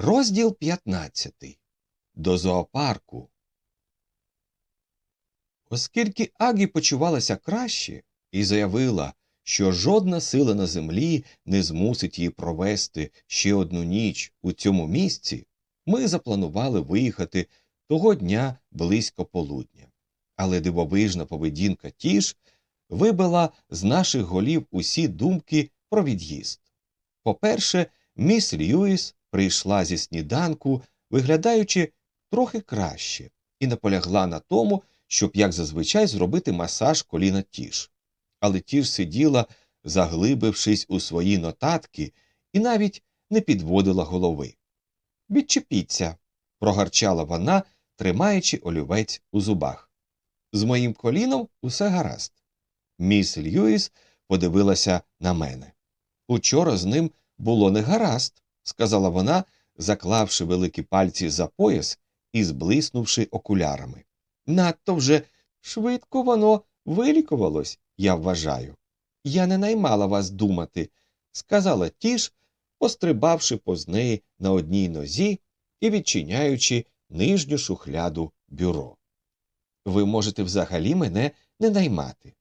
Розділ 15. До зоопарку. Оскільки Агі почувалася краще і заявила, що жодна сила на землі не змусить її провести ще одну ніч у цьому місці, ми запланували виїхати того дня близько полудня. Але дивовижна поведінка тіш вибила з наших голів усі думки про від'їзд. По-перше, міс Льюіс прийшла зі сніданку, виглядаючи трохи краще, і наполягла на тому, щоб, як зазвичай, зробити масаж коліна тіш. Але тіш сиділа, заглибившись у свої нотатки, і навіть не підводила голови. Відчепіться, прогарчала вона, тримаючи олівець у зубах. З моїм коліном усе гаразд. Міс Льюіс подивилася на мене. Учора з ним було не гаразд, сказала вона, заклавши великі пальці за пояс і зблиснувши окулярами. Надто вже швидко воно вилікувалось, я вважаю. Я не наймала вас думати, сказала тіш, пострибавши поз неї на одній нозі і відчиняючи нижню шухляду бюро. Ви можете взагалі мене не наймати.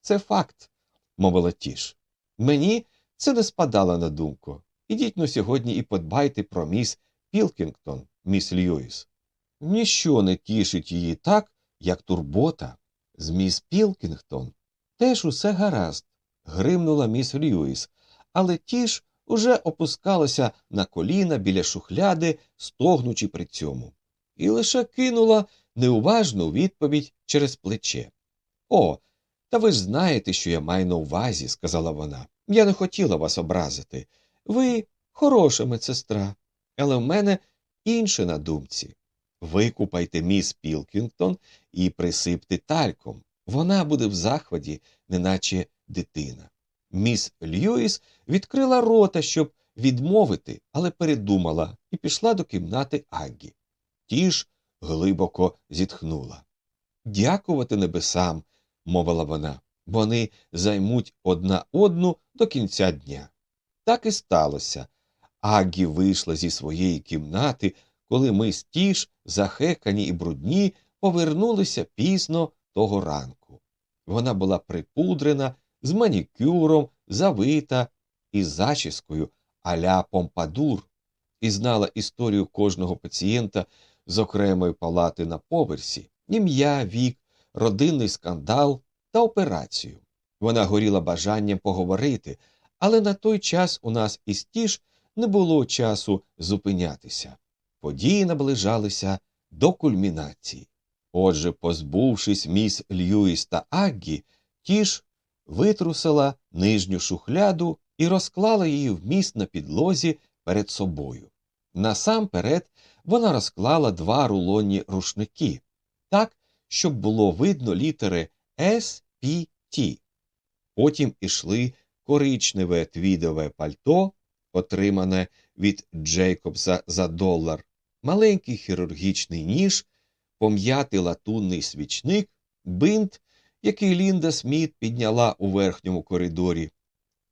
Це факт, мовила тіш. Мені це не спадало на думку. Ідіть но сьогодні і подбайте про міс Пілкінгтон, міс Льюіс. Ніщо не тішить її так, як турбота. З міс Пілкінгтон теж усе гаразд, гримнула міс Льюіс, але тіш уже опускалася на коліна біля шухляди, стогнучи при цьому, і лише кинула неуважну відповідь через плече. О, та ви ж знаєте, що я маю на увазі, сказала вона. Я не хотіла вас образити. Ви хороша медсестра, але в мене інше на думці. Викупайте міс Пілкінгтон і присипте тальком. Вона буде в захваті, неначе дитина. Міс Льюіс відкрила рота, щоб відмовити, але передумала і пішла до кімнати Аггі. Ті ж глибоко зітхнула. Дякувати небесам, мовила вона. Вони займуть одна одну до кінця дня. Так і сталося. Аггі вийшла зі своєї кімнати, коли ми стіж, захекані і брудні, повернулися пізно того ранку. Вона була припудрена, з манікюром, завита і зачіскою аля помпадур, і знала історію кожного пацієнта з окремої палати на поверсі, ім'я, вік, родинний скандал та операцію. Вона горіла бажанням поговорити, але на той час у нас із тіж не було часу зупинятися. Події наближалися до кульмінації. Отже, позбувшись міс Льюіс та Аггі, тіж витрусила нижню шухляду і розклала її вміст на підлозі перед собою. Насамперед вона розклала два рулонні рушники, так, щоб було видно літери С, П, Т. Потім ішли коричневе твідове пальто, отримане від Джейкобса за долар, маленький хірургічний ніж, пом'ятий латунний свічник, бинт, який Лінда Сміт підняла у верхньому коридорі,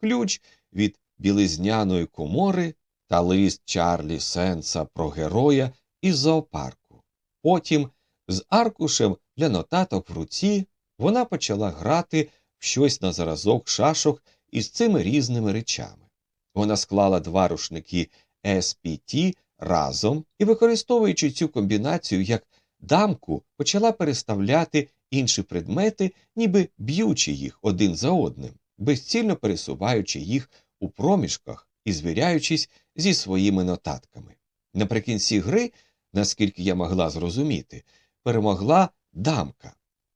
ключ від білизняної комори та лист Чарлі Сенса про героя із зоопарку. Потім, з аркушем для нотаток в руці, вона почала грати в щось на зразок шашок із цими різними речами. Вона склала два рушники SPT разом і, використовуючи цю комбінацію як дамку, почала переставляти інші предмети, ніби б'ючи їх один за одним, безцільно пересуваючи їх у проміжках і звіряючись зі своїми нотатками. Наприкінці гри, наскільки я могла зрозуміти, перемогла дамка.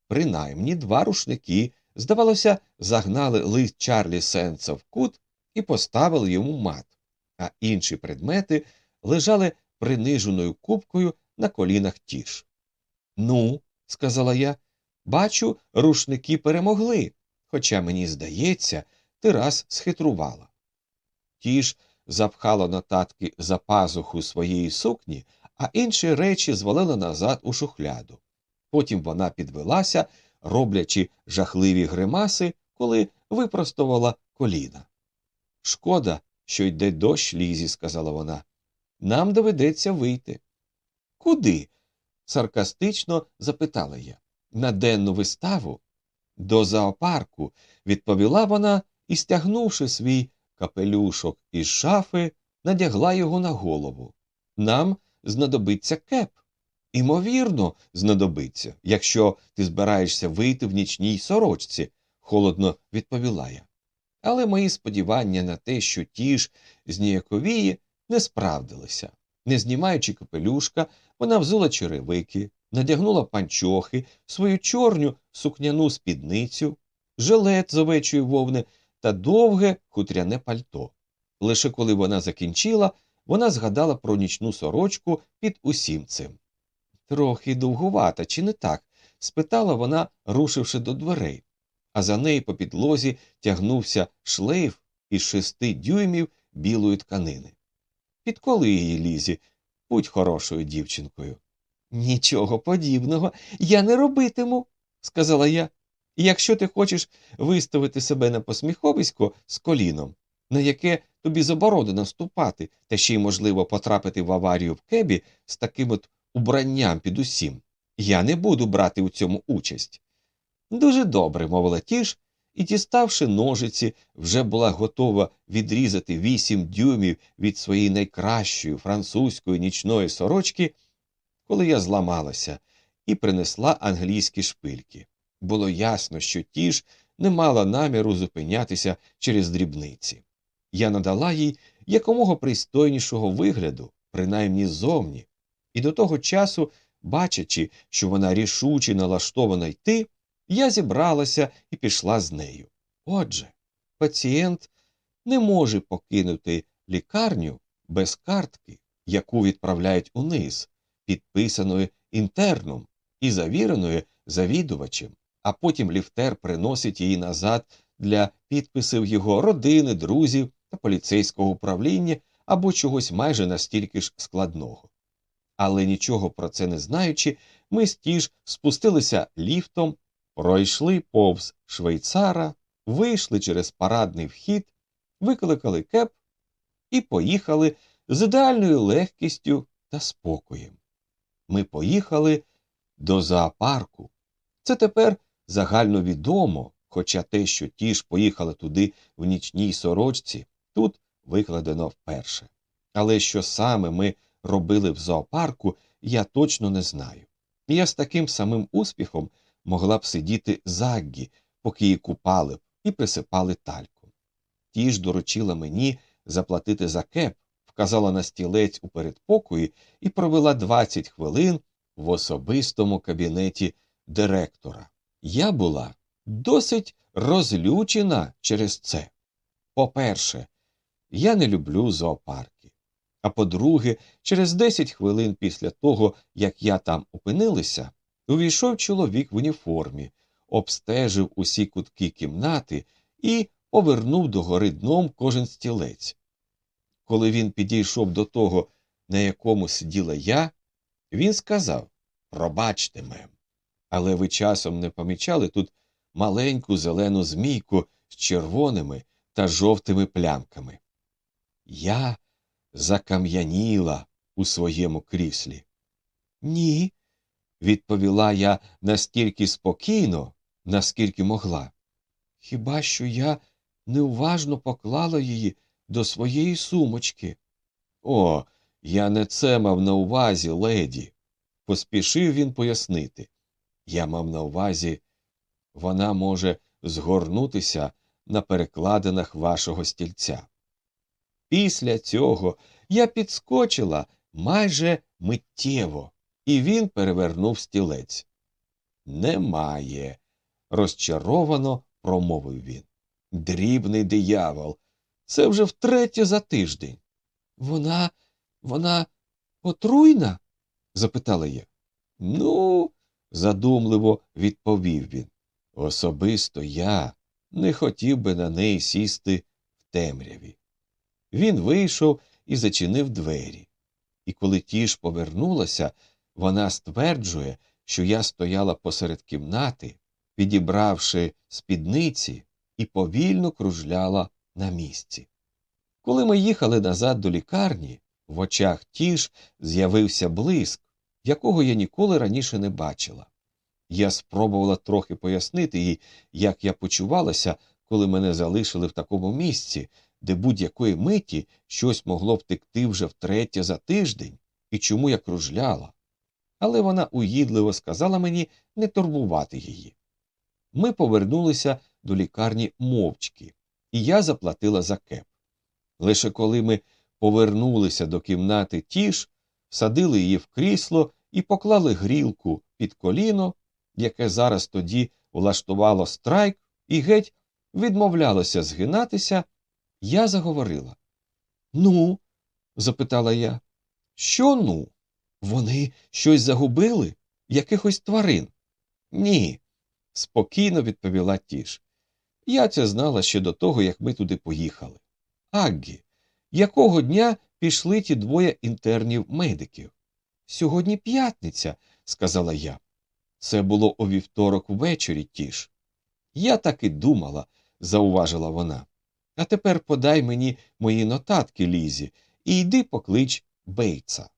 Принаймні два рушники, здавалося, загнали лист Чарлі Сенса в кут і поставили йому мат, а інші предмети лежали приниженою кубкою на колінах тіш. Ну, сказала я, бачу, рушники перемогли, хоча мені здається, ти раз схитрувала. Тіж запхала нотатки за пазуху своєї сукні, а інші речі звалила назад у шухляду. Потім вона підвелася, роблячи жахливі гримаси, коли випростувала коліна. Шкода, що йде дощ лізі, сказала вона. нам доведеться вийти. Куди? саркастично запитала я. На денну виставу? До зоопарку, відповіла вона і, стягнувши свій капелюшок із шафи, надягла його на голову. Нам знадобиться кеп. Імовірно, знадобиться, якщо ти збираєшся вийти в нічній сорочці, холодно відповіла я. Але мої сподівання на те, що ті ж зніяковіє, не справдилися. Не знімаючи капелюшка, вона взула черевики, надягнула панчохи, свою чорню сукняну спідницю, жилет з овечої вовни та довге хутряне пальто. Лише коли вона закінчила, вона згадала про нічну сорочку під усім цим. Трохи довгувата, чи не так? спитала вона, рушивши до дверей, а за нею по підлозі тягнувся шлейф із шести дюймів білої тканини. Підколи її лізі, будь хорошою дівчинкою. Нічого подібного я не робитиму, сказала я. Якщо ти хочеш виставити себе на посміховисько з коліном, на яке тобі заборонено ступати, та ще й, можливо, потрапити в аварію в кебі з таким от убранням під усім, я не буду брати у цьому участь. Дуже добре, мовила тіш, і, діставши ножиці, вже була готова відрізати вісім дюймів від своєї найкращої французької нічної сорочки, коли я зламалася і принесла англійські шпильки. Було ясно, що тіш не мала наміру зупинятися через дрібниці. Я надала їй якомога пристойнішого вигляду, принаймні зовні, і до того часу, бачачи, що вона рішуче налаштована йти, я зібралася і пішла з нею. Отже, пацієнт не може покинути лікарню без картки, яку відправляють униз, підписаної інтерном і завіреною завідувачем, а потім ліфтер приносить її назад для підписів його родини, друзів та поліцейського управління або чогось майже настільки ж складного. Але нічого про це не знаючи, ми стіж спустилися ліфтом, пройшли повз швейцара, вийшли через парадний вхід, викликали кеп і поїхали з ідеальною легкістю та спокоєм. Ми поїхали до зоопарку. Це тепер загальновідомо, хоча те, що ті ж поїхали туди в нічній сорочці, тут викладено вперше. Але що саме ми робили в зоопарку, я точно не знаю. Я з таким самим успіхом могла б сидіти заггі, поки її купали б і присипали тальку. Ті ж доручила мені заплатити за кеп, вказала на стілець у передпокої і провела 20 хвилин в особистому кабінеті директора. Я була досить розлючена через це. По-перше, я не люблю зоопарки. А по-друге, через 10 хвилин після того, як я там опинилася, увійшов чоловік в уніформі, обстежив усі кутки кімнати і повернув догори дном кожен стілець. Коли він підійшов до того, на якому сиділа я, він сказав Пробачте, мем. Але ви часом не помічали тут маленьку зелену змійку з червоними та жовтими плямками. Я закам'яніла у своєму кріслі. Ні, відповіла я настільки спокійно, наскільки могла. Хіба що я неуважно поклала її до своєї сумочки? О, я не це мав на увазі, леді, поспішив він пояснити. Я мав на увазі, вона може згорнутися на перекладинах вашого стільця. Після цього я підскочила майже миттєво, і він перевернув стілець. Немає, розчаровано промовив він. Дрібний диявол. Це вже втретє за тиждень. Вона, вона отруйна? запитала я. Ну, задумливо відповів він. Особисто я не хотів би на неї сісти в темряві. Він вийшов і зачинив двері. І коли ті ж повернулася, вона стверджує, що я стояла посеред кімнати, підібравши спідниці, і повільно кружляла на місці. Коли ми їхали назад до лікарні, В очах тіж з'явився блиск, якого я ніколи раніше не бачила. Я спробувала трохи пояснити їй, як я почувалася, коли мене залишили в такому місці, де будь-якої миті щось могло втекти вже втретє за тиждень, і чому я кружляла. Але вона уїдливо сказала мені не турбувати її. Ми повернулися до лікарні мовчки, і я заплатила за кеп. Лише коли ми повернулися до кімнати тіж, садили її в крісло і поклали грілку під коліно, яке зараз тоді влаштувало страйк, і геть відмовлялося згинатися, я заговорила. Ну, запитала я, що ну? Вони щось загубили? Якихось тварин? Ні, спокійно відповіла тіш. Я це знала ще до того, як ми туди поїхали. Аггі, якого дня пішли ті двоє інтернів медиків? Сьогодні п'ятниця, сказала я. Це було о вівторок ввечері тіш. Я так і думала, зауважила вона. А тепер подай мені мої нотатки, Лізі, і йди поклич Бейтса.